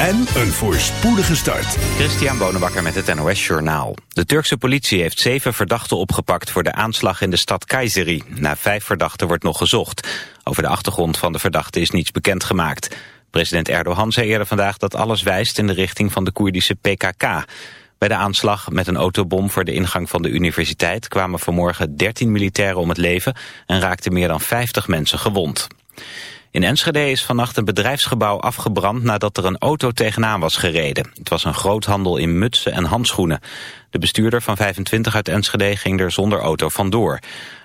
en een voorspoedige start. Christian Bonenbakker met het NOS Journaal. De Turkse politie heeft zeven verdachten opgepakt voor de aanslag in de stad Kayseri. Na vijf verdachten wordt nog gezocht. Over de achtergrond van de verdachten is niets bekendgemaakt. President Erdogan zei eerder vandaag dat alles wijst in de richting van de Koerdische PKK. Bij de aanslag met een autobom voor de ingang van de universiteit kwamen vanmorgen 13 militairen om het leven en raakten meer dan 50 mensen gewond. In Enschede is vannacht een bedrijfsgebouw afgebrand nadat er een auto tegenaan was gereden. Het was een groothandel in mutsen en handschoenen. De bestuurder van 25 uit Enschede ging er zonder auto vandoor.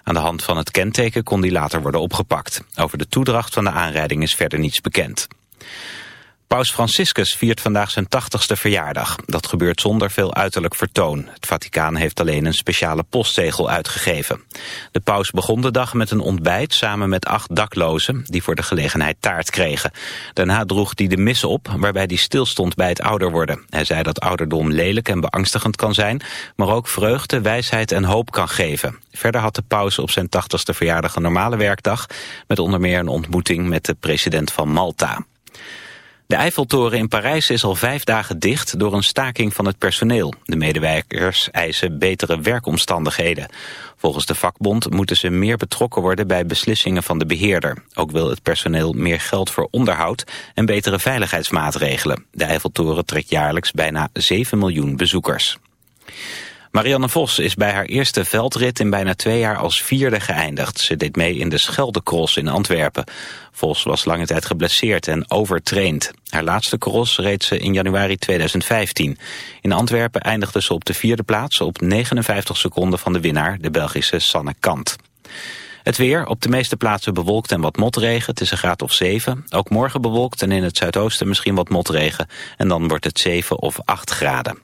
Aan de hand van het kenteken kon die later worden opgepakt. Over de toedracht van de aanrijding is verder niets bekend. Paus Franciscus viert vandaag zijn 80ste verjaardag. Dat gebeurt zonder veel uiterlijk vertoon. Het Vaticaan heeft alleen een speciale postzegel uitgegeven. De paus begon de dag met een ontbijt samen met acht daklozen... die voor de gelegenheid taart kregen. Daarna droeg hij de mis op, waarbij hij stilstond bij het ouder worden. Hij zei dat ouderdom lelijk en beangstigend kan zijn... maar ook vreugde, wijsheid en hoop kan geven. Verder had de paus op zijn 80ste verjaardag een normale werkdag... met onder meer een ontmoeting met de president van Malta. De Eiffeltoren in Parijs is al vijf dagen dicht door een staking van het personeel. De medewerkers eisen betere werkomstandigheden. Volgens de vakbond moeten ze meer betrokken worden bij beslissingen van de beheerder. Ook wil het personeel meer geld voor onderhoud en betere veiligheidsmaatregelen. De Eiffeltoren trekt jaarlijks bijna 7 miljoen bezoekers. Marianne Vos is bij haar eerste veldrit in bijna twee jaar als vierde geëindigd. Ze deed mee in de Scheldecross in Antwerpen. Vos was lange tijd geblesseerd en overtraind. Haar laatste cross reed ze in januari 2015. In Antwerpen eindigde ze op de vierde plaats op 59 seconden van de winnaar, de Belgische Sanne Kant. Het weer, op de meeste plaatsen bewolkt en wat motregen. Het is een graad of 7. Ook morgen bewolkt en in het zuidoosten misschien wat motregen. En dan wordt het 7 of 8 graden.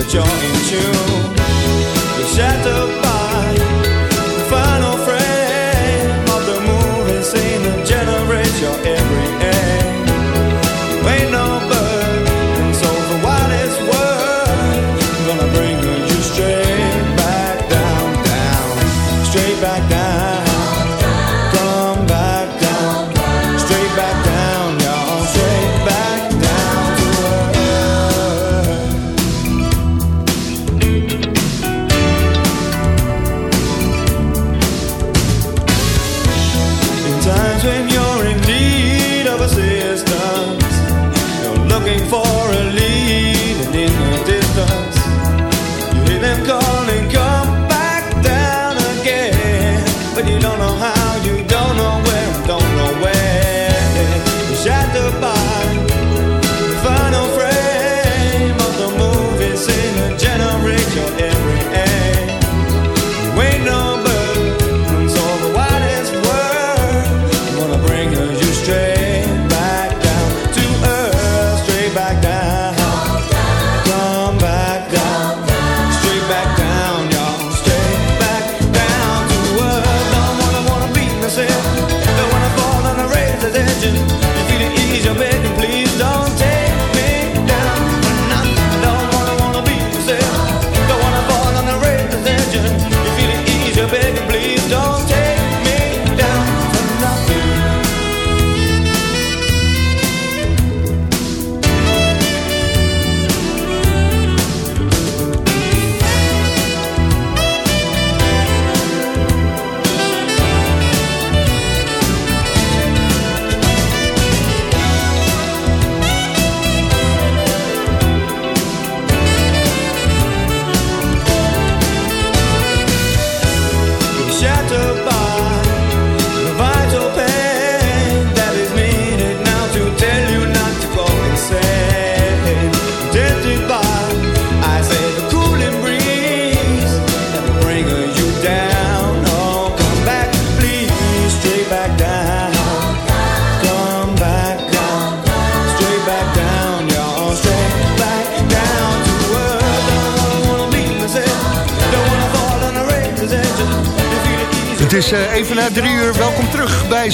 But you're in tune.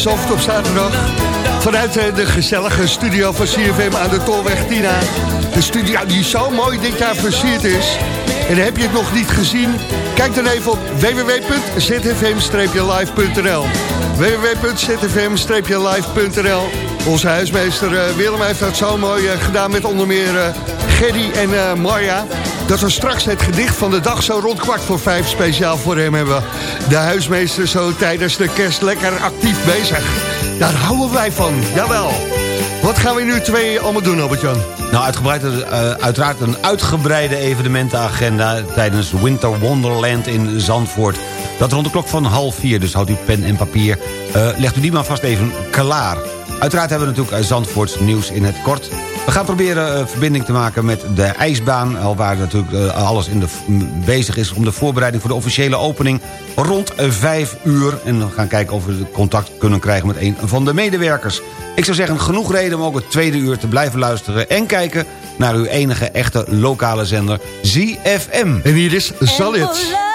Bij op zaterdag. Vanuit uh, de gezellige studio van CFM aan de Tolweg Tina. De studio die zo mooi dit jaar versierd is. En heb je het nog niet gezien? Kijk dan even op www.zfm-live.nl www.zfm-live.nl Onze huismeester uh, Willem heeft dat zo mooi gedaan met onder meer Gerry en Marja dat we straks het gedicht van de dag zo rond kwart voor vijf speciaal voor hem hebben. De huismeester zo tijdens de kerst lekker actief bezig. Daar houden wij van, jawel. Wat gaan we nu twee allemaal doen, Albert-Jan? Nou, uh, uiteraard een uitgebreide evenementenagenda... tijdens Winter Wonderland in Zandvoort. Dat rond de klok van half vier, dus houdt u pen en papier. Uh, legt u die maar vast even klaar. Uiteraard hebben we natuurlijk Zandvoorts nieuws in het kort. We gaan proberen uh, verbinding te maken met de ijsbaan... al waar natuurlijk uh, alles in de, bezig is om de voorbereiding... voor de officiële opening rond vijf uur. En we gaan kijken of we contact kunnen krijgen met een van de medewerkers. Ik zou zeggen, genoeg reden om ook het tweede uur te blijven luisteren... en kijken naar uw enige echte lokale zender ZFM. En hier is Zalit.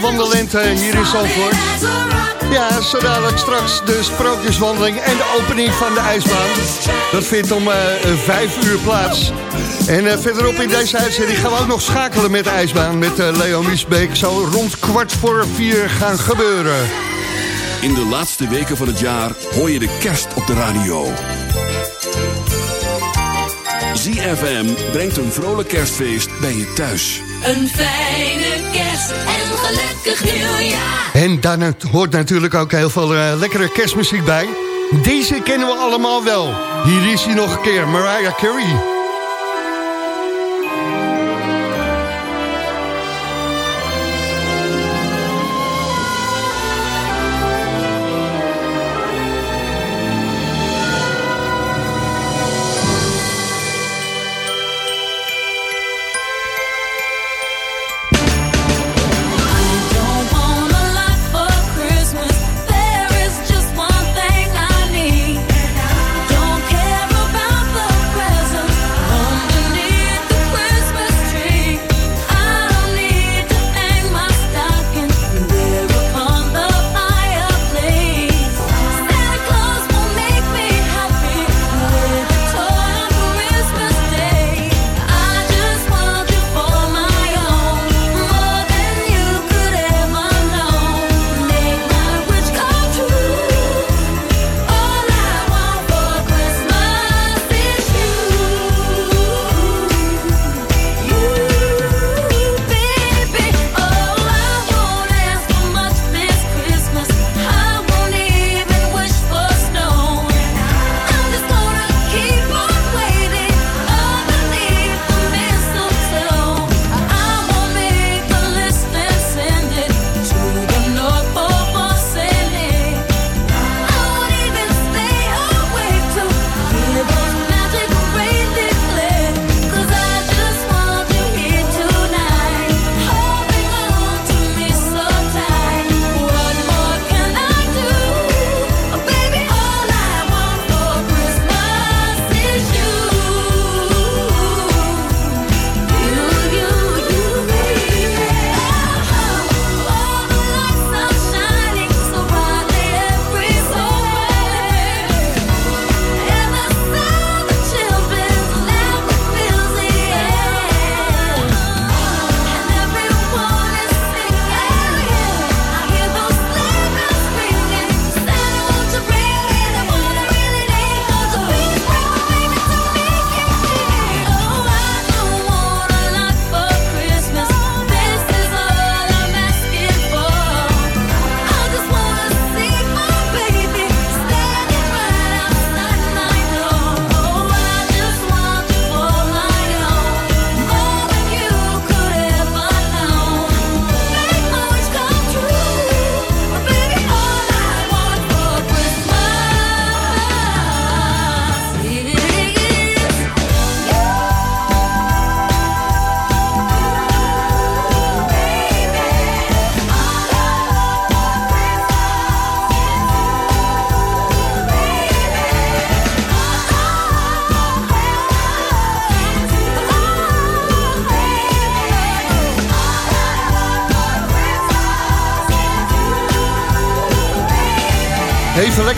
Winterwandelend eh, hier in Zandvoort. Ja, zo dadelijk straks de sprookjeswandeling en de opening van de ijsbaan. Dat vindt om eh, vijf uur plaats. En eh, verderop in deze uitzending gaan we ook nog schakelen met de ijsbaan... met eh, Leo Miesbeek. Zo rond kwart voor vier gaan gebeuren. In de laatste weken van het jaar hoor je de kerst op de radio. ZFM brengt een vrolijk kerstfeest bij je thuis. Een fijne kerst en een gelukkig nieuwjaar. En daar hoort natuurlijk ook heel veel eh, lekkere kerstmuziek bij. Deze kennen we allemaal wel. Hier is hij nog een keer, Mariah Carey.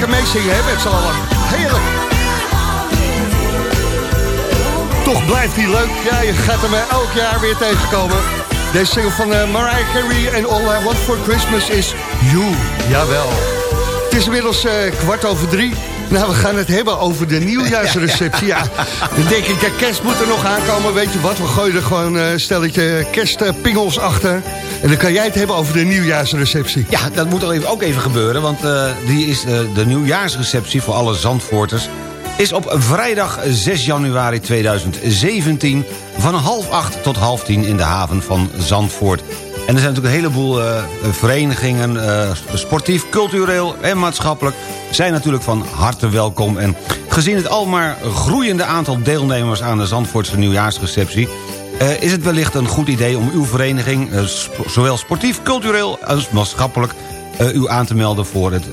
Lekker meezingen, hè, met z'n allen. Heerlijk. Toch blijft hij leuk. Ja, je gaat hem eh, elk jaar weer tegenkomen. Deze single van eh, Mariah Carey en All I Want For Christmas is You. Jawel. Het is inmiddels eh, kwart over drie. Nou, we gaan het hebben over de nieuwjaarsreceptie. Ja, dan denk ik, kerst moet er nog aankomen. Weet je wat, we gooien er gewoon een stelletje kerstpingels achter. En dan kan jij het hebben over de nieuwjaarsreceptie. Ja, dat moet ook even gebeuren, want eh, die is, eh, de nieuwjaarsreceptie voor alle Zandvoorters... is op vrijdag 6 januari 2017 van half acht tot half tien in de haven van Zandvoort. En er zijn natuurlijk een heleboel eh, verenigingen, sportief, cultureel en maatschappelijk... zijn natuurlijk van harte welkom. En gezien het almaar groeiende aantal deelnemers aan de Zandvoortse nieuwjaarsreceptie... Eh, is het wellicht een goed idee om uw vereniging... eh, zowel sportief, cultureel als maatschappelijk... eh, u aan te melden voor het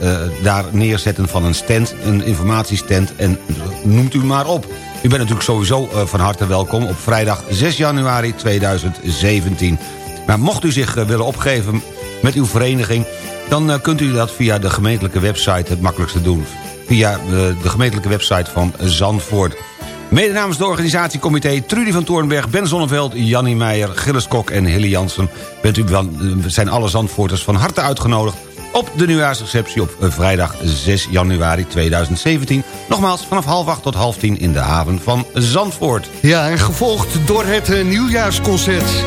daar neerzetten van een stand... een informatiestand en noemt u maar op. U bent natuurlijk sowieso van harte welkom op vrijdag 6 januari 2017. Maar mocht u zich willen opgeven met uw vereniging... dan eh, kunt u dat via de gemeentelijke website het makkelijkste doen. Via eh, de gemeentelijke website van Zandvoort. Mede namens de organisatiecomité Trudy van Toornberg, Ben Zonneveld, Jannie Meijer, Gilles Kok en Hilly Jansen... Bent u, wel- zijn alle Zandvoorters van harte uitgenodigd op de nieuwjaarsreceptie op eh, vrijdag 6 januari 2017. Nogmaals, vanaf half acht tot half tien in de haven van Zandvoort. Ja, en gevolgd door het eh, nieuwjaarsconcert.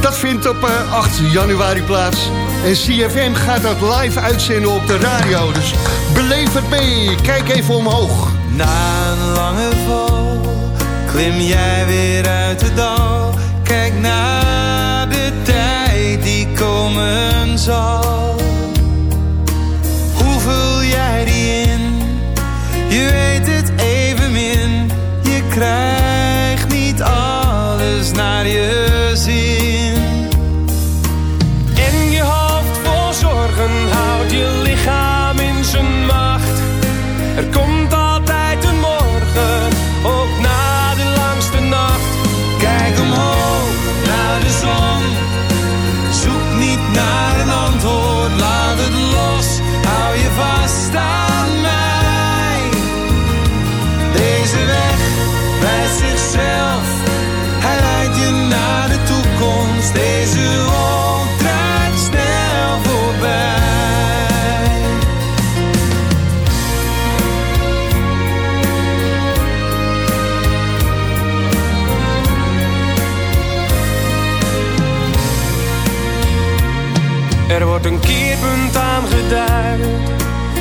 Dat vindt op eh, 8 januari plaats. En CFM gaat dat live uitzenden op de radio. Dus beleef het mee. Kijk even omhoog. Na een lange val klim jij weer uit het dal. Kijk naar de tijd die komen zal. Hoe vul jij die in? Je weet het evenmin. Je krijgt Deze snel voorbij. Er wordt een keerpunt aangeduid.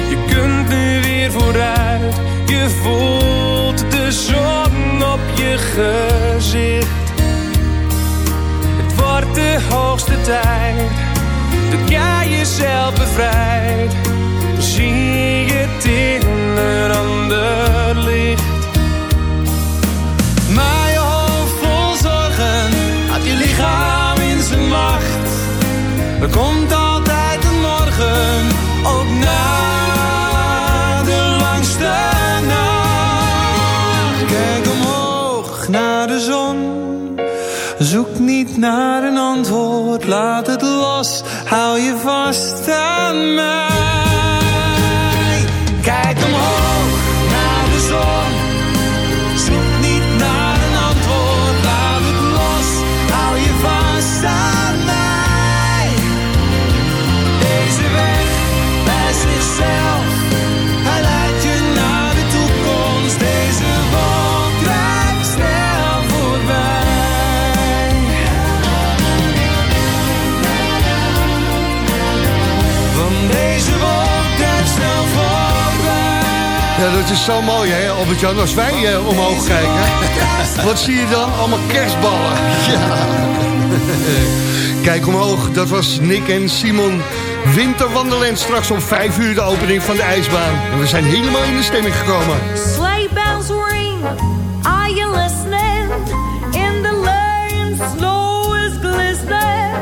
Je kunt nu weer vooruit. Je voelt de zon op je gezicht. Hoogste tijd dat jij jezelf bevrijdt. Zie je in een ander naar een antwoord, laat het is zo mooi, hè, Albert-Jan. Als wij eh, omhoog kijken, wat zie je dan? Allemaal kerstballen. Ja. Kijk omhoog, dat was Nick en Simon. Winterwandelend, straks om 5 uur de opening van de ijsbaan. En we zijn helemaal in de stemming gekomen. Sleigh bells ring, are you listening? In the lane, snow is glistening.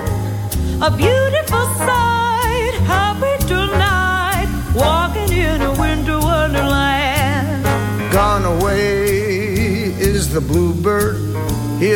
A beautiful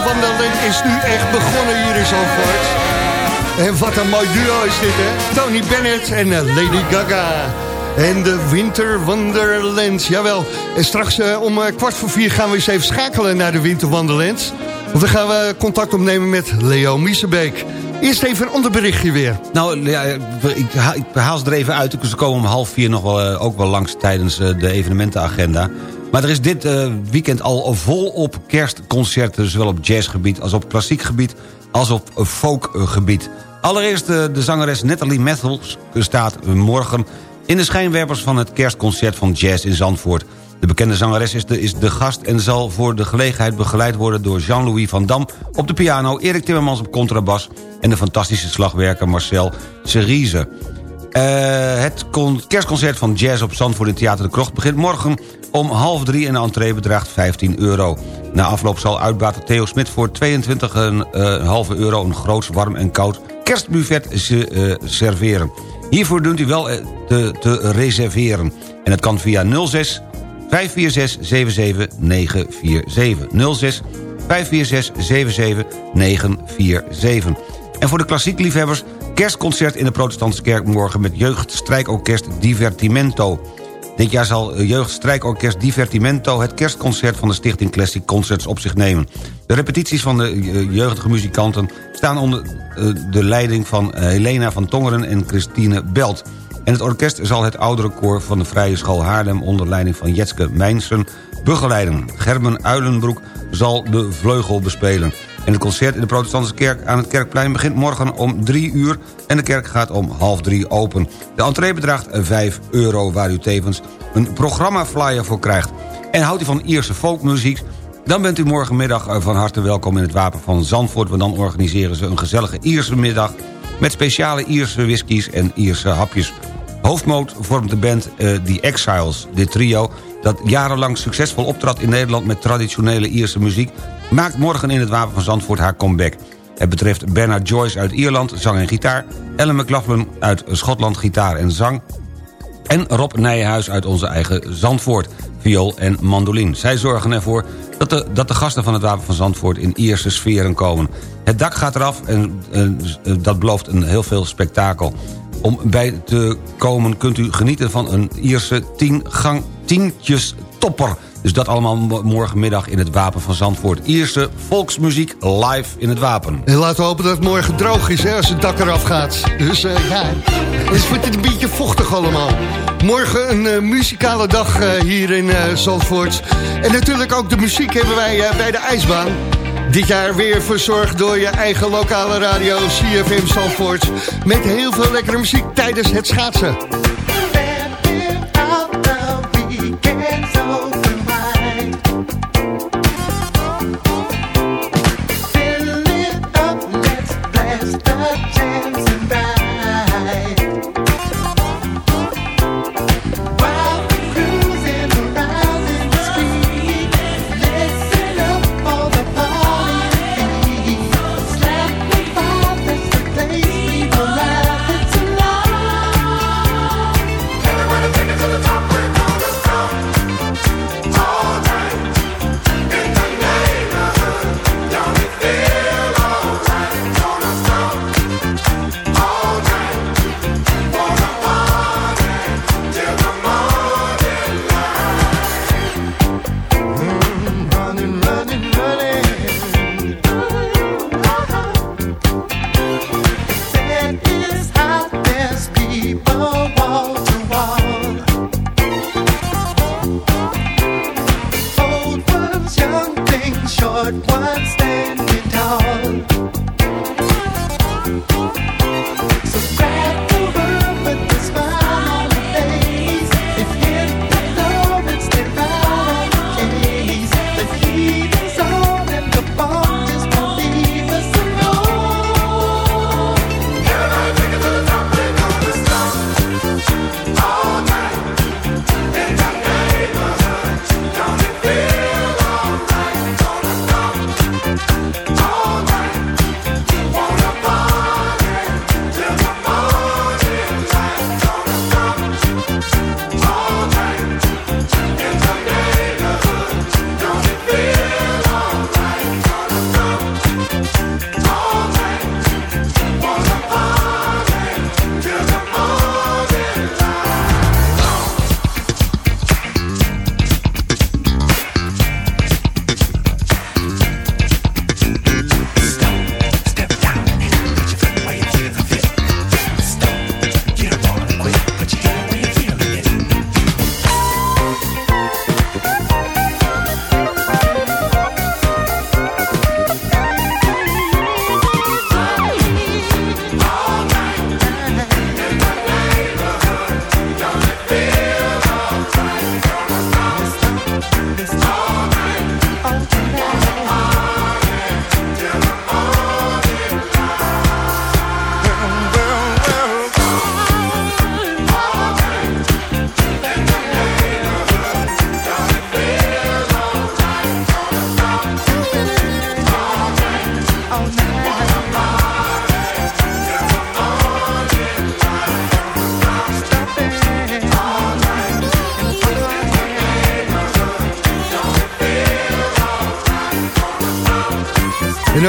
Ja, Winterwandeling is nu echt begonnen hier in Zandvoort. En wat een mooi duo is dit, hè? Tony Bennett en eh, Lady Gaga. En de Winter Wonderland, jawel. En straks eh, om eh, kwart voor vier gaan we eens even schakelen naar de Winter Wonderland. Want dan gaan we contact opnemen met Leo Miesebeek. Eerst even een ander berichtje weer. Nou, ja, ik, haal, ik haal ze er even uit. Ze komen om half vier nog wel, ook wel langs tijdens de evenementenagenda. Maar er is dit eh, weekend al volop kerstconcerten... zowel op jazzgebied als op klassiek gebied... als op folkgebied. Allereerst eh, de zangeres Natalie Matthews staat morgen... in de schijnwerpers van het kerstconcert van Jazz in Zandvoort. De bekende zangeres is de, is de gast en zal voor de gelegenheid begeleid worden... door Jean-Louis van Dam op de piano... Erik Timmermans op contrabas... en de fantastische slagwerker Marcel Cerise. Eh, het con- kerstconcert van Jazz op Zandvoort in Theater de Krocht... begint morgen om half drie en de entree bedraagt 15 euro. Na afloop zal uitbater Theo Smit voor 22,5 euro... een groots, warm en koud kerstbuffet eh, serveren. Hiervoor dient u wel eh, te, te reserveren. En dat kan via 06 546 77947. 06 546 77947. En voor de klassiek liefhebbers... kerstconcert in de protestantse kerk morgen... met jeugdstrijkorkest Divertimento. Dit jaar zal jeugdstrijkorkest Divertimento... het kerstconcert van de Stichting Classic Concerts op zich nemen. De repetities van de eh, jeugdige muzikanten... staan onder eh, de leiding van eh, Helena van Tongeren en Christine Belt... En het orkest zal het oudere koor van de Vrije School Haarlem... onder leiding van Jetske Mijnsen begeleiden. Gerben Uilenbroek zal de vleugel bespelen. En het concert in de protestantse kerk aan het Kerkplein... begint morgen om 3 uur en de kerk gaat om half drie open. De entree bedraagt 5 euro, waar u tevens een programmaflyer voor krijgt. En houdt u van Ierse folkmuziek... Dan bent u morgenmiddag eh, van harte welkom in het Wapen van Zandvoort... want dan organiseren ze een gezellige Ierse middag... met speciale Ierse whiskies en Ierse hapjes. Hoofdmoot vormt de band eh, The Exiles. Dit trio, dat jarenlang succesvol optrad in Nederland... met traditionele Ierse muziek... maakt morgen in het Wapen van Zandvoort haar comeback. Het betreft Bernard Joyce uit Ierland, zang en gitaar... Ellen McLaughlin uit Schotland, gitaar en zang... En Rob Nijhuis uit onze eigen Zandvoort, viool en mandolin. Zij zorgen ervoor dat de, dat de gasten van het Wapen van Zandvoort in Ierse sferen komen. Het dak gaat eraf en eh, dat belooft een heel veel spektakel. Om bij te komen kunt u genieten van een Ierse tien gang tientjes topper. Dus dat allemaal mo- morgenmiddag in het Wapen van Zandvoort. Ierse volksmuziek live in het Wapen. En laten we hopen dat het morgen droog is hè, als het dak eraf gaat. Dus eh, ja, het wordt het een beetje vochtig allemaal. Morgen een eh, muzikale dag eh, hier in Zandvoort. En natuurlijk ook de muziek hebben wij bij de ijsbaan. Dit jaar weer verzorgd door je eigen lokale radio CFM Zandvoort. Met heel veel lekkere muziek tijdens het schaatsen.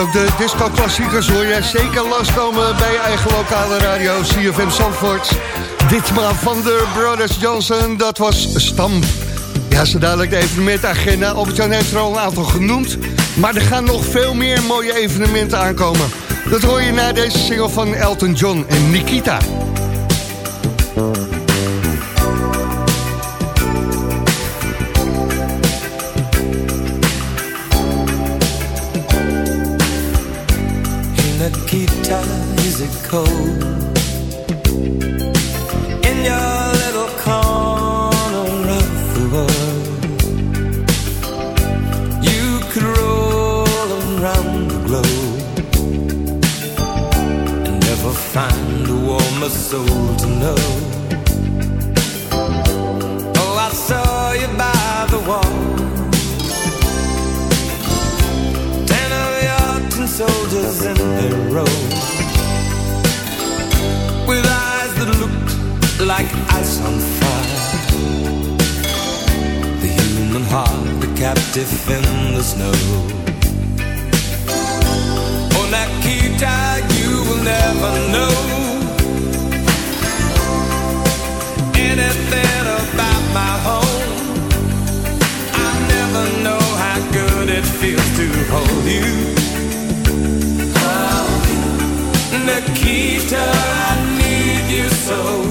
Ook de disco-klassiekers hoor je zeker langskomen bij je eigen lokale radio CFM Zandvoort. Ditmaal van de Brothers Johnson, dat was Stamp. Ja, zo dadelijk de evenementagenda. Albert-Jan heeft er al een aantal genoemd. Maar er gaan nog veel meer mooie evenementen aankomen. Dat hoor je na deze single van Elton John en Nikita. Feels to hold you. Nikita, I need you so.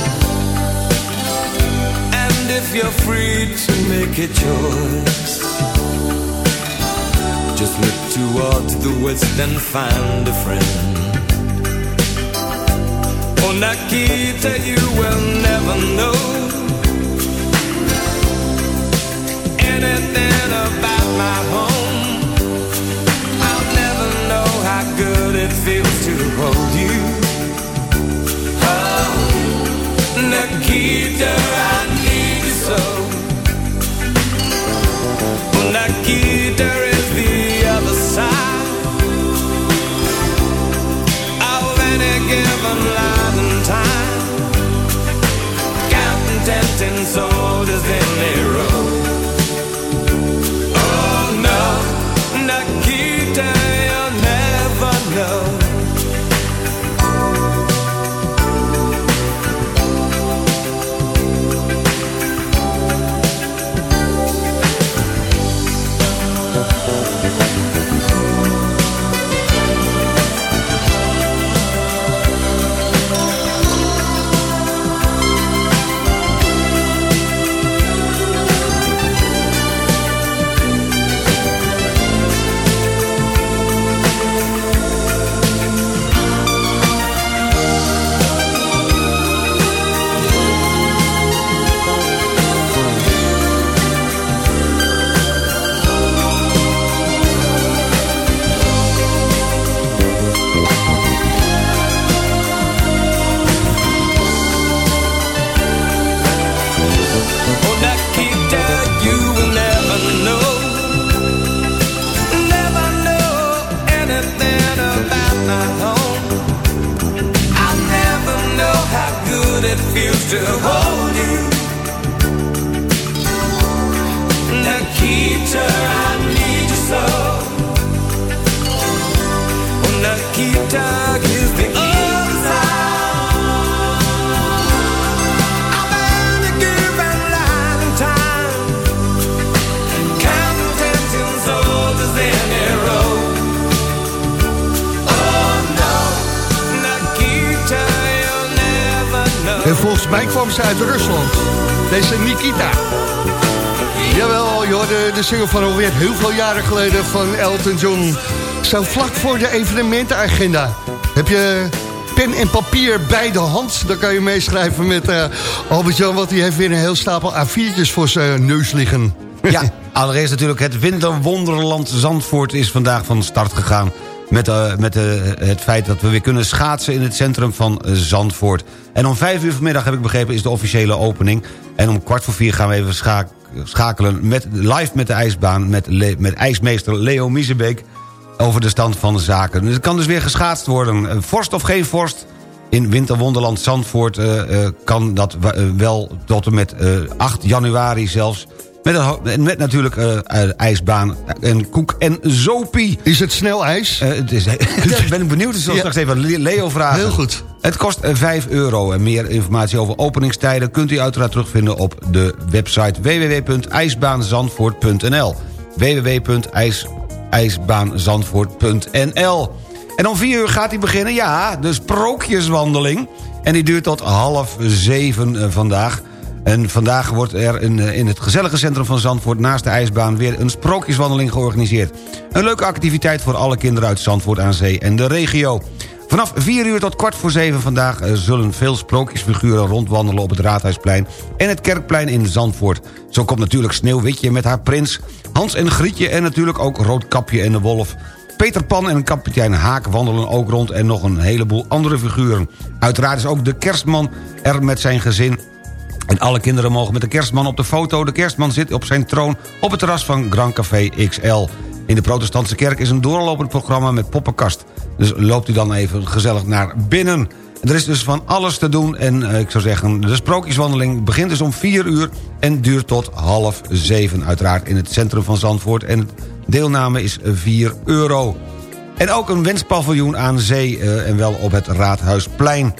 If you're free to make a choice Just look towards the west and find a friend Oh, Nikita, you will never know anything about my home. I'll never know how good it feels to hold you. Oh, Nikita, I En volgens mij kwam ze uit Rusland. Deze Nikita. Jawel, je hoorde de single van alweer heel veel jaren geleden van Elton John. Zo vlak voor de evenementenagenda. Heb je pen en papier bij de hand? Dan kan je meeschrijven met eh Albert-Jan... want die heeft weer een heel stapel A4'tjes voor zijn neus liggen. Ja, allereerst natuurlijk het winterwonderland Zandvoort is vandaag van start gegaan. Met, eh, met eh, het feit dat we weer kunnen schaatsen in het centrum van eh, Zandvoort. En om vijf uur vanmiddag, heb ik begrepen, is de officiële opening. En om kwart voor vier gaan we even scha- schakelen met, live met de ijsbaan... met, met ijsmeester Leo Miezebeek over de stand van de zaken. Dus het kan dus weer geschaatst worden. Vorst of geen vorst, in Winterwonderland Zandvoort kan dat wel tot en met eh, 8 januari zelfs. Met, een, met natuurlijk eh, eh, ijsbaan en koek en zopie. Is het snel ijs? het is, ik ben benieuwd, ik zal Ja. straks even Leo vragen. Heel goed. Het kost eh, 5 euro en meer informatie over openingstijden... kunt u uiteraard terugvinden op de website www.ijsbaanzandvoort.nl www.ijsbaanzandvoort.nl En om 4 uur gaat hij beginnen, ja, de sprookjeswandeling. En die duurt tot half zeven eh, vandaag. En vandaag wordt er in, eh, in het gezellige centrum van Zandvoort... naast de ijsbaan weer een sprookjeswandeling georganiseerd. Een leuke activiteit voor alle kinderen uit Zandvoort aan Zee en de regio. Vanaf 4 uur tot kwart voor 7 vandaag eh, zullen veel sprookjesfiguren rondwandelen op het Raadhuisplein en het Kerkplein in Zandvoort. Zo komt natuurlijk Sneeuwwitje met haar prins, Hans en Grietje en natuurlijk ook Roodkapje en de Wolf. Peter Pan en kapitein Haak wandelen ook rond en nog een heleboel andere figuren. Uiteraard is ook de kerstman er met zijn gezin en alle kinderen mogen met de kerstman op de foto. De kerstman zit op zijn troon op het terras van Grand Café XL. In de protestantse kerk is een doorlopend programma met poppenkast. Dus loopt u dan even gezellig naar binnen. En Er is dus van alles te doen en eh, ik zou zeggen... de sprookjeswandeling begint dus om 4 uur... en duurt tot half 7 uiteraard in het centrum van Zandvoort. En deelname is 4 euro. En ook een wenspaviljoen aan zee eh, en wel op het Raadhuisplein.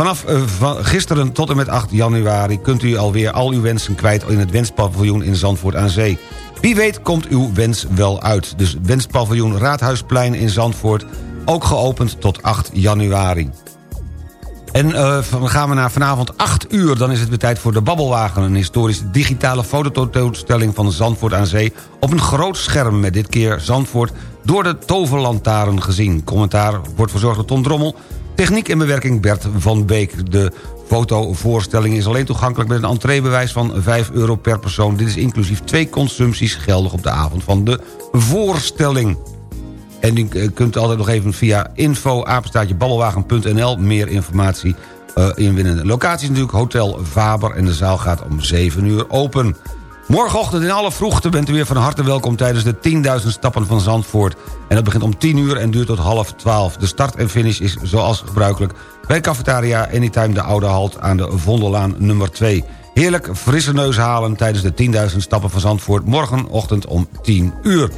Vanaf eh, gisteren tot en met 8 januari kunt u alweer al uw wensen kwijt... in het wenspaviljoen in Zandvoort aan zee. Wie weet komt uw wens wel uit. Dus wenspaviljoen Raadhuisplein in Zandvoort... ook geopend tot 8 januari. En eh, gaan we naar vanavond 8 uur. Dan is het weer tijd voor de Babbelwagen. Een historische digitale fototentoonstelling van Zandvoort aan Zee... op een groot scherm met dit keer Zandvoort door de toverlantaren gezien. Commentaar wordt verzorgd door Tom Drommel. Techniek en bewerking Bert van Beek. De fotovoorstelling is alleen toegankelijk met een entreebewijs van 5 euro per persoon. Dit is inclusief twee consumpties geldig op de avond van de voorstelling. En u eh, kunt altijd nog even via info meer informatie eh, inwinnen. De locatie natuurlijk Hotel Faber en de zaal gaat om 7 uur open. Morgenochtend in alle vroegte bent u weer van harte welkom... tijdens de 10.000 stappen van Zandvoort. En dat begint om 10 uur en duurt tot half 12. De start en finish is zoals gebruikelijk... bij Cafetaria Anytime de Oude Halt aan de Vondellaan nummer 2. Heerlijk frisse neus halen tijdens de 10.000 stappen van Zandvoort... morgenochtend om 10 uur.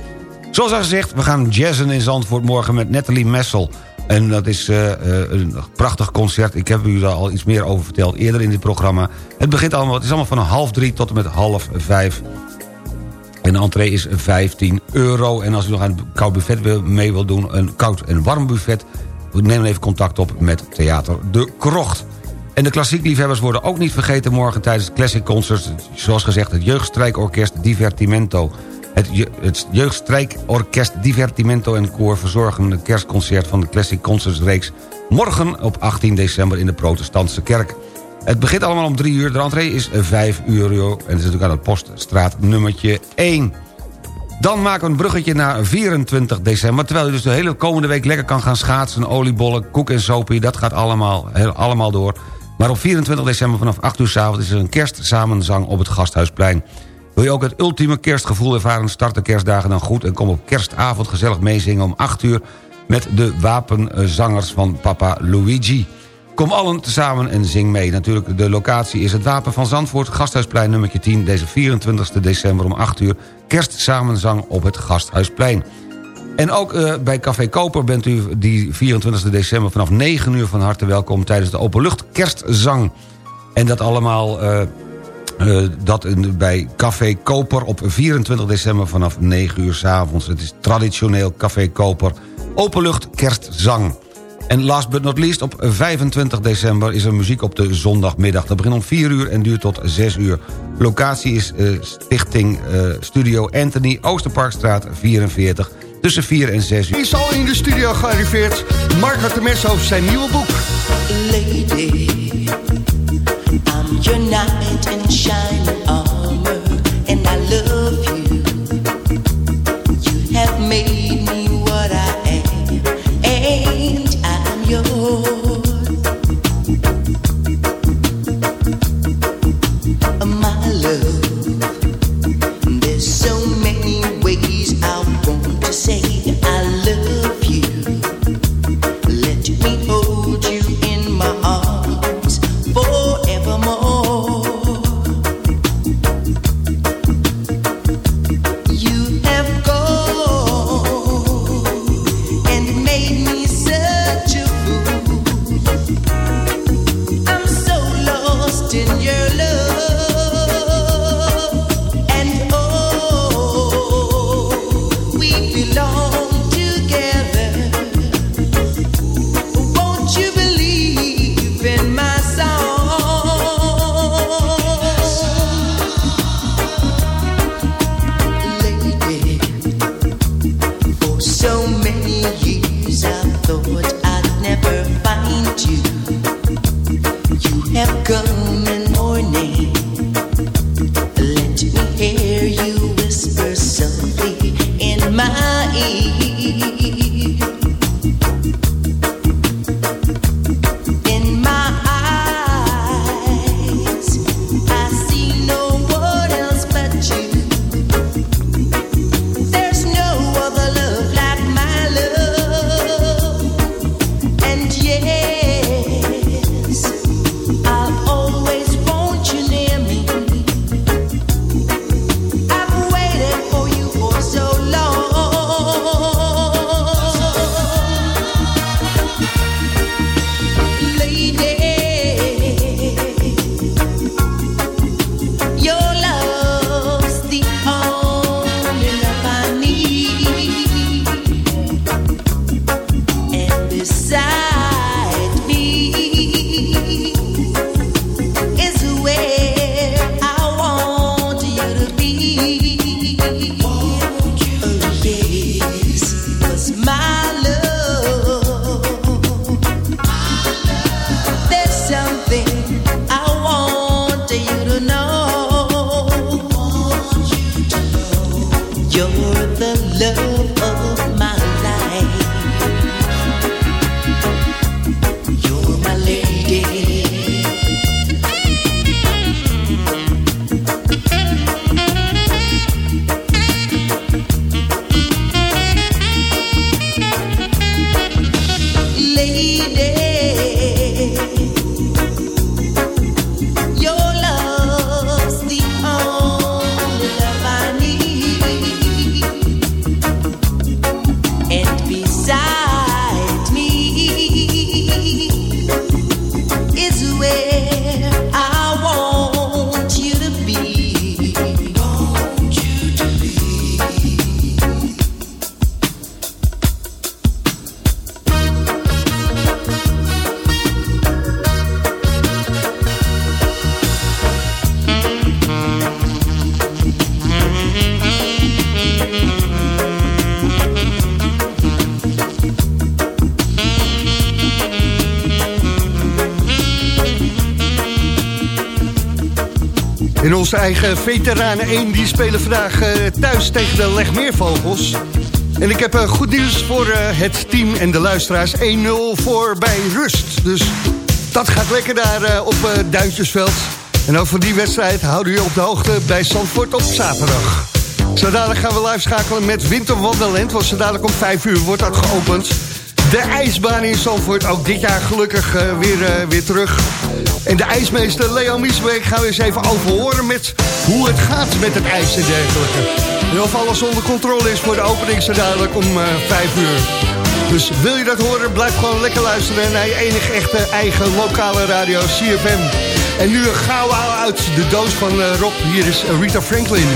Zoals al gezegd, we gaan jazzen in Zandvoort morgen met Nathalie Messel. En dat is eh, eh, een prachtig concert. Ik heb u daar al iets meer over verteld eerder in dit programma. Het begint allemaal, het is allemaal van half drie tot en met half vijf. En de entree is 15 euro. En als u nog aan het koud buffet mee wil doen... een koud en warm buffet... neem dan even contact op met Theater De Krocht. En de klassiekliefhebbers worden ook niet vergeten morgen... tijdens Classic Concert, zoals gezegd... het Jeugdstrijkorkest Divertimento. Het, je, het Jeugdstrijkorkest Divertimento en Koor... verzorgen het kerstconcert van de Classic Concerts reeks... morgen op 18 december in de protestantse kerk. Het begint allemaal om 3 uur. De entree is 5 euro. En het is natuurlijk aan het poststraat nummertje 1. Dan maken we een bruggetje naar 24 december. Terwijl u dus de hele komende week lekker kan gaan schaatsen... oliebollen, koek en sopie, dat gaat allemaal, heel- allemaal door. Maar op 24 december vanaf 8 uur s avonds... is er een kerstsamenzang op het Gasthuisplein. Wil je ook het ultieme kerstgevoel ervaren... start de kerstdagen dan goed... en kom op kerstavond gezellig meezingen om 8 uur... met de wapenzangers van Papa Luigi... Kom allen tezamen en zing mee. Natuurlijk, de locatie is het Wapen van Zandvoort... Gasthuisplein nummertje 10, deze 24 december om 8 uur... kerstsamenzang op het Gasthuisplein. En ook eh, bij Café Koper bent u die 24 december vanaf 9 uur van harte welkom... tijdens de openlucht kerstzang. En dat allemaal eh, eh, dat in- bij Café Koper op 24 december vanaf 9 uur s avonds. Het is traditioneel Café Koper, openlucht kerstzang. En last but not least, op 25 december is er muziek op de zondagmiddag. Dat begint om 4 uur en duurt tot 6 uur. Locatie is eh, Stichting eh, Studio Anthony, Oosterparkstraat 44... tussen 4 en 6 uur. Is al in de studio gearriveerd. Marco Temes over zijn nieuwe boek. lady. Unite and shine on. Eigen veteranen 1, die spelen vandaag eh, thuis tegen de Legmeervogels. En ik heb eh, goed nieuws voor eh, het team en de luisteraars. 1-0 voor bij rust. Dus dat gaat lekker daar op Duintjesveld. En van die wedstrijd houden we je op de hoogte bij Zandvoort op zaterdag. Zo gaan we live schakelen met Winter Wonderland. Want zo dadelijk om 5 uur wordt dat geopend. De ijsbaan in Zandvoort, ook dit jaar gelukkig weer, weer terug. En de ijsmeester Leo Miesbeek gaan we eens even overhoren met hoe het gaat met het ijs en dergelijke. En of alles onder controle is voor de opening zo dadelijk om eh 5 uur. Dus wil je dat horen, blijf gewoon lekker luisteren naar je enige echte eigen lokale radio CFM. En nu een ouwe uit de doos van eh, Rob. Hier is Rita Franklin.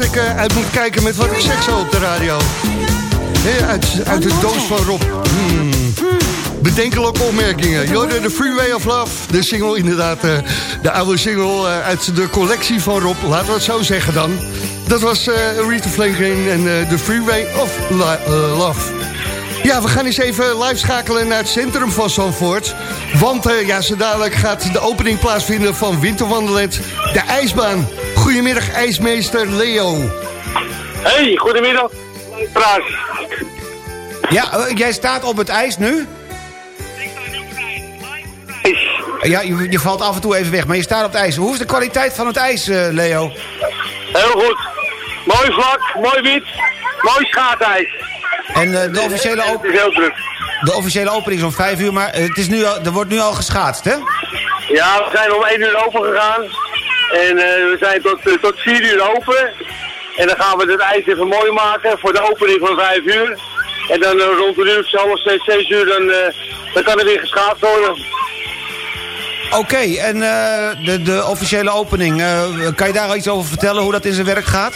Ik eh, uit moet kijken met wat ik zeg zo op de radio. Uit, uit de doos van Rob. Hmm. Bedenkelijke opmerkingen. Jorden, de Freeway of Love. De single inderdaad, eh, de oude single eh, uit de collectie van Rob. Laten we het zo zeggen dan. Dat was eh Rita Franklin en de Freeway of Love. Ja, we gaan eens even live schakelen naar het centrum van Zandvoort. Want ja, zo dadelijk gaat de opening plaatsvinden van Winterwandeland, de ijsbaan. Goedemiddag, ijsmeester Leo. Hey, goedemiddag. Praat. Ja, eh, jij staat op het ijs nu? Ja, je, je valt af en toe even weg, maar je staat op het ijs. Hoe is de kwaliteit van het ijs, eh, Leo? Heel goed. Mooi vlak, mooi wit, mooi schaatijs. En eh, de, officiële Het is heel druk. de officiële opening is om vijf uur, maar het is nu al, er wordt nu al geschaatst, hè? Ja, we zijn om 1 uur open gegaan. En eh, we zijn tot, eh, tot 4 uur open. En dan gaan we het ijs even mooi maken voor de opening van 5 uur. En dan eh, rond een uur of half 6, 6 uur, dan, dan kan er weer geschaatst worden. Oké, en de, de officiële opening, kan je daar al iets over vertellen, hoe dat in zijn werk gaat?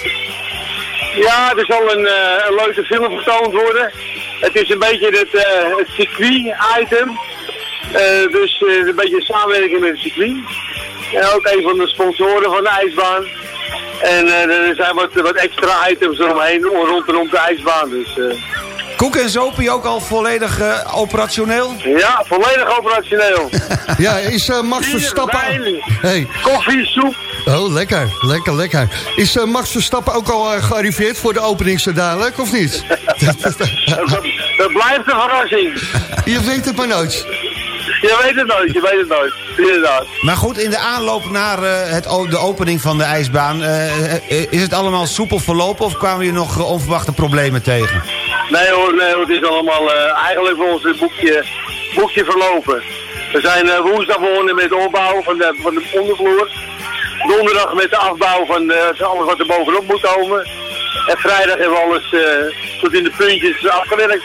Ja, er zal een, eh, een leuke film vertoond worden. Het is een beetje het, het circuit-item. Dus een beetje samenwerking met het circuit. En ook een van de sponsoren van de ijsbaan. En eh, er zijn wat, wat extra items eromheen, rond en om de ijsbaan. Dus, eh, Koek en Zopie ook al volledig eh, operationeel? ja, volledig operationeel. Ja, is eh, Max Verstappen... wijn, Hey. Koffie, soep. Oh, lekker, lekker, lekker. Is eh, Max Verstappen ook al gearriveerd voor de opening zo dadelijk, of niet? dat, dat blijft een verrassing. Je weet het maar nooit. Je weet het nooit, je weet het nooit. Inderdaad. Maar goed, in de aanloop naar eh, het, de opening van de ijsbaan... eh, eh, is het allemaal soepel verlopen of kwamen je nog onverwachte problemen tegen? Nee hoor, nee, hoor, het is allemaal eigenlijk voor ons het boekje, boekje verlopen. We zijn woensdag begonnen met de opbouw van de, van de ondervloer. Donderdag met de afbouw van eh, alles wat er bovenop moet komen. En vrijdag hebben we alles tot in de puntjes afgewerkt.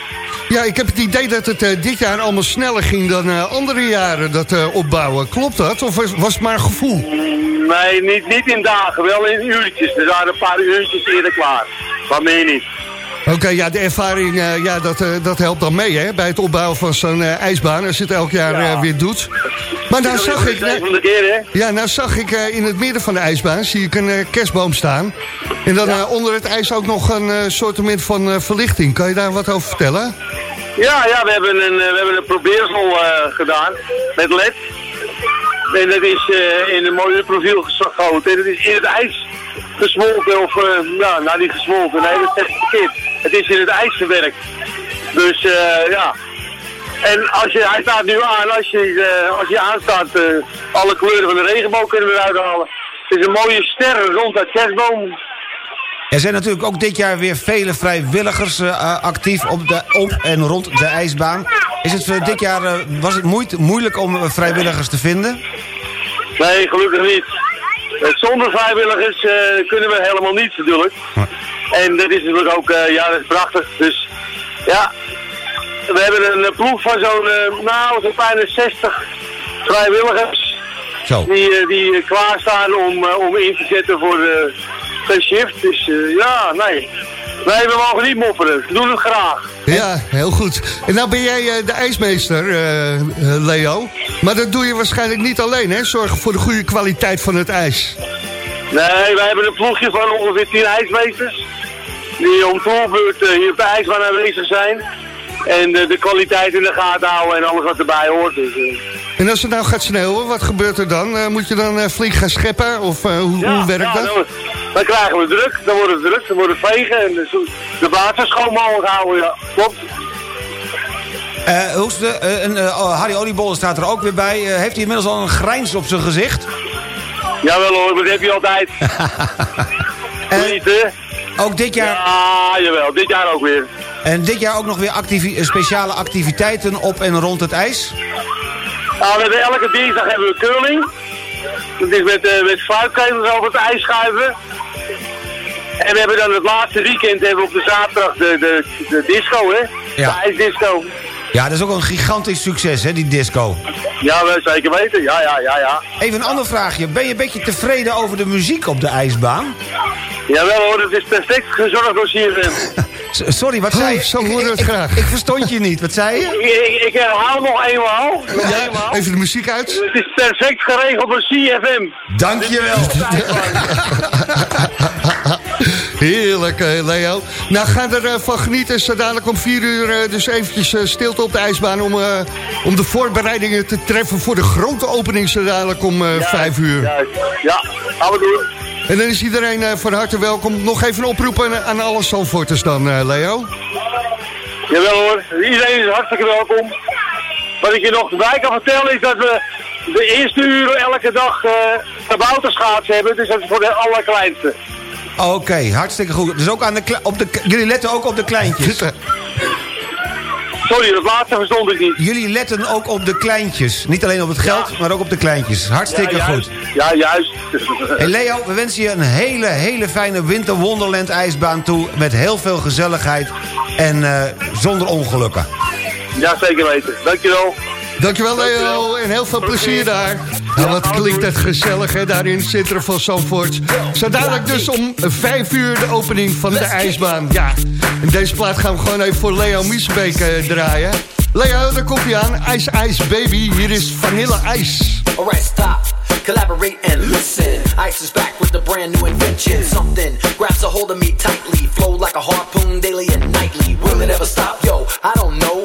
Ja, ik heb het idee dat het eh, dit jaar allemaal sneller ging dan eh, andere jaren, dat eh, opbouwen. Klopt dat? Of was, was het maar een gevoel? Nee, niet, niet in dagen, wel in uurtjes. Er waren een paar uurtjes eerder klaar. Maar meer niet. Oké, ja, de ervaring, ja, dat, dat helpt dan mee, hè, bij het opbouwen van zo'n ijsbaan, als je het elk jaar weer doet. Maar nou zag ik, keer, hè? ja, nou zag ik in het midden van de ijsbaan, zie ik een kerstboom staan. En dan onder het ijs ook nog een soortement van verlichting. Kan je daar wat over vertellen? Ja, ja we, hebben een, eh, we hebben een probeersel eh, gedaan met LED. En dat is eh, in een mooie profiel geschoten. En het is in het ijs gesmolten, of nou niet gesmolten, nee, dat is verkeerd. Het is in het ijs verwerkt. Dus ja. En als je, hij staat nu aan, als je, als je aanstaat, alle kleuren van de regenboog kunnen we eruit halen. Het is een mooie ster rond dat kerstboom. Er zijn natuurlijk ook dit jaar weer vele vrijwilligers eh, actief op, de, op en rond de ijsbaan. Is het eh, dit jaar, eh, was het moeit- moeilijk om vrijwilligers te vinden? Nee, gelukkig niet. Zonder vrijwilligers kunnen we helemaal niets natuurlijk. En dat is natuurlijk ook, ja, dat is prachtig. Dus ja, we hebben een ploeg van zo'n, nou, zo'n bijna 60 vrijwilligers. Zo. Die, eh, die eh, klaarstaan om, eh, om in te zetten voor de shift. Dus ja, nee. Nee, we mogen niet mopperen. We doen het graag. Ja, heel goed. En nou ben jij de ijsmeester, Leo. Maar dat doe je waarschijnlijk niet alleen, hè? Zorgen voor de goede kwaliteit van het ijs. Nee, wij hebben een ploegje van ongeveer 10 ijsmeesters. Die om toerbeurt eh, hier op de ijsbaan aanwezig zijn. En eh, de kwaliteit in de gaten houden en alles wat erbij hoort. Dus, eh, En als het nou gaat sneeuwen, wat gebeurt er dan? Eh, moet je dan eh, flink gaan scheppen? Of eh, hoe, hoe werkt ja, dat? Dan, dan krijgen we druk, dan wordt het druk, dan wordt het vegen en de, zo- de water schoon houden. Ja, klopt. Eh, hoe is de, eh, en, eh, Harry Oliebollen staat er ook weer bij. Eh, heeft hij inmiddels al een grijns op zijn gezicht? Jawel hoor, dat heb je altijd. Niet, hè? Ook dit jaar... Ja, jawel, dit jaar ook weer. En dit jaar ook nog weer activi- eh, speciale activiteiten op en rond het ijs? Nou, we hebben elke dinsdag hebben we curling. Dat is met, eh met fluitketels over het ijs schuiven. En we hebben dan het laatste weekend hebben we op de zaterdag de, de, de disco, hè? Ja. De ijsdisco. Ja, dat is ook een gigantisch succes, hè, die disco. Ja, we zeker weten. Ja, ja, ja, ja. Even een ander vraagje. Ben je een beetje tevreden over de muziek op de ijsbaan? Jawel hoor, het is perfect gezorgd door CFM. Sorry, wat zei je? Zo ik- het ik- graag. Ik verstond je niet. Wat zei je? Ik, herhaal nog eenmaal. Nog eenmaal. Even de muziek uit. Het is perfect geregeld door CFM. Dankjewel. Heerlijk, eh, Leo. Nou, ga er eh, van genieten. Zo dadelijk om vier uur eh, dus eventjes stilte op de ijsbaan... Om, om de voorbereidingen te treffen voor de grote opening... zo dadelijk om eh, vijf uur. Juist. Ja, gaan we doen. En dan is iedereen eh, van harte welkom. Nog even een oproep aan, aan alle Zandvoorters dan, eh, Leo. Jawel hoor, iedereen is hartstikke welkom. Wat ik je nog bij kan vertellen is dat we de eerste uren elke dag uh, kabouterschaatsen hebben. Dus dat is voor de allerkleinste. Oké, hartstikke goed. Dus ook aan de op de, jullie letten ook op de kleintjes. Sorry, dat laatste verstond ik niet. Jullie letten ook op de kleintjes. Niet alleen op het geld, maar ook op de kleintjes. Hartstikke ja, goed. Ja, juist. Hey Leo, we wensen je een hele, hele fijne Winter Wonderland ijsbaan toe. Met heel veel gezelligheid en eh, zonder ongelukken. Ja, zeker weten. Dankjewel. Dankjewel Leo en heel veel plezier daar. Nou, wat klinkt het gezellig hè, daar in het centrum van Zandvoort. Zo dadelijk dus om vijf uur de opening van de ijsbaan. Ja, in deze plaat gaan we gewoon even voor Leo Miesbeek eh, draaien. Leo, daar komt hij aan. Ice Ice Baby, hier is Vanille Ice. Alright, stop. Collaborate and listen. Ice is back with a brand new invention. Something grabs a hold of me tightly. Flow like a harpoon daily and nightly. Will it ever stop? Yo, I don't know.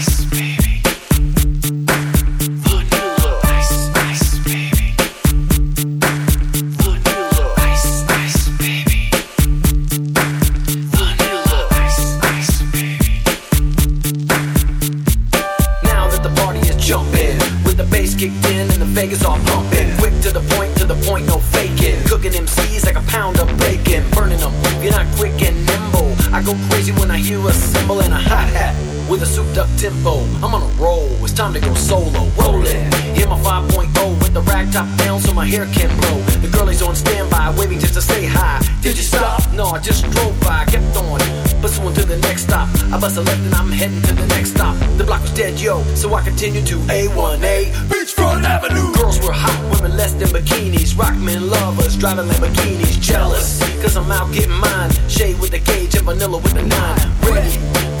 Vegas all pumping. Quick to the point, to the point, no faking. Cooking them MCs like a pound of bacon. Burning them, you're not quick and nimble. I go crazy when I hear a cymbal and a hi hat with a souped up tempo. I'm on a roll, it's time to go solo. Rolling, hit my 5.0 with the rag top down so my hair can blow. The girlie's on standby, waving just to say hi. Did you stop? No, I just drove by, kept on. Pursuing to the next stop. I bust a left and I'm heading to the next stop. The block was dead, yo, so I continued to A1A. Beachfront Avenue. Girls were hot, women less than bikinis. Rockmen lovers, driving Lamborghinis. Jealous, cause I'm out getting mine. Shade with the gauge and vanilla with the nine. Ready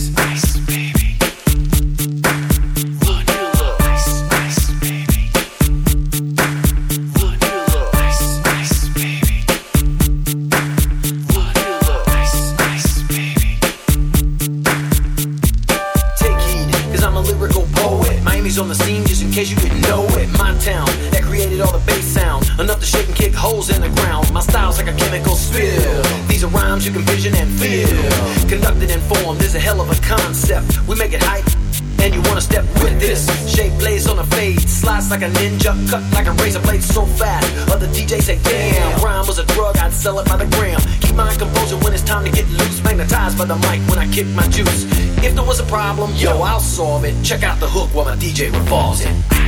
like a ninja Cut like a razor blade so fast. Other DJs say damn Rhyme was a drug I'd sell it by the gram. Keep my composure when it's time to get loose. Magnetized by the mic when I kick my juice. If there was a problem Yo, I'll solve it. Check out the hook while my DJ revolves it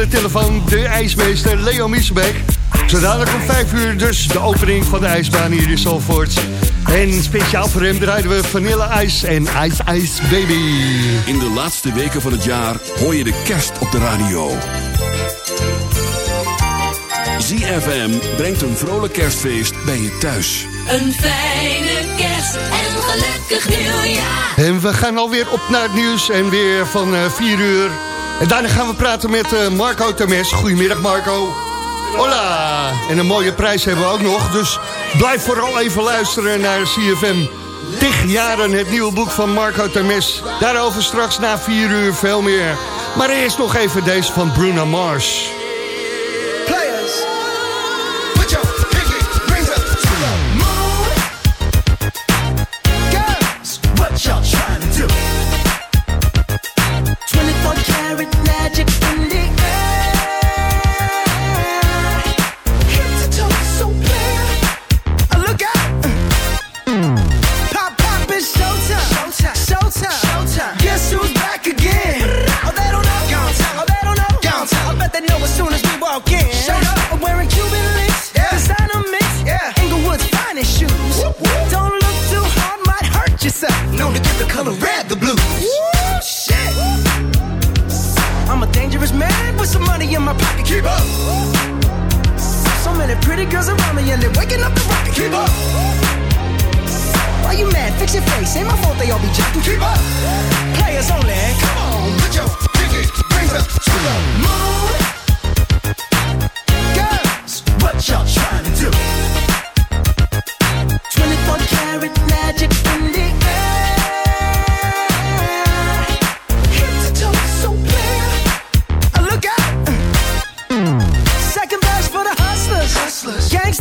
de telefoon. De ijsmeester Leo Miesbeek. Zo dadelijk om 5 uur dus de opening van de ijsbaan hier in Zalvoort. En speciaal voor hem draaiden we Vanille Ice en Ice Ice Baby. In de laatste weken van het jaar hoor je de kerst op de radio. ZFM brengt een vrolijk kerstfeest bij je thuis. Een fijne kerst en een gelukkig nieuwjaar. En we gaan alweer op naar het nieuws en weer van 4 uur. En daarna gaan we praten met eh, Marco Temes. Goedemiddag Marco. Hola. En een mooie prijs hebben we ook nog. Dus blijf vooral even luisteren naar CFM. Tig jaren het nieuwe boek van Marco Temes. Daarover straks na 4 uur veel meer. Maar eerst nog even deze van Bruno Mars.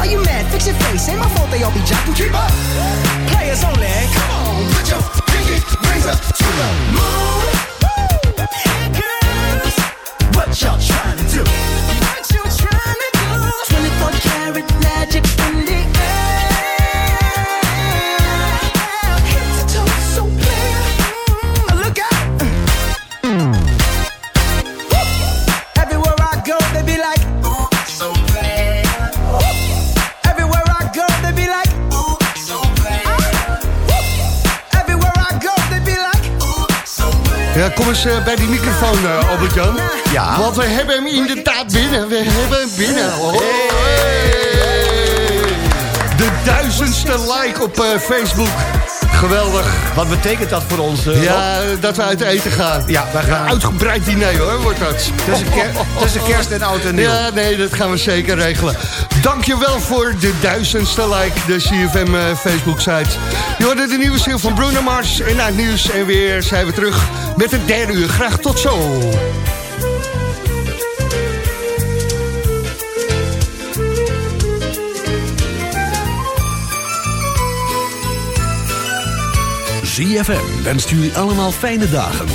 Why you mad? Fix your face. Ain't my fault they all be jocking. Keep up. Players only. Come on, put your pinky rings up to the moon. Girls, what y'all trying to do? Kom eens eh, bij die microfoon, eh, Albert-Jan. Ja. Want we hebben hem inderdaad binnen. We hebben hem binnen. Hey. De duizendste like op eh, Facebook. Geweldig. Wat betekent dat voor ons? Ja, dat we uit eten gaan. Ja, wij gaan- Een uitgebreid diner hoor, wordt dat. Tussen, ker- tussen kerst en oud en nieuw. Ja, nee, dat gaan we zeker regelen. Dankjewel voor de duizendste like, de CFM eh, Facebook-site. Je hoorde de nieuwe stil van Bruno Mars. En na het nieuws en weer zijn we terug met het derde uur. Graag tot zo. ZFM wenst jullie allemaal fijne dagen.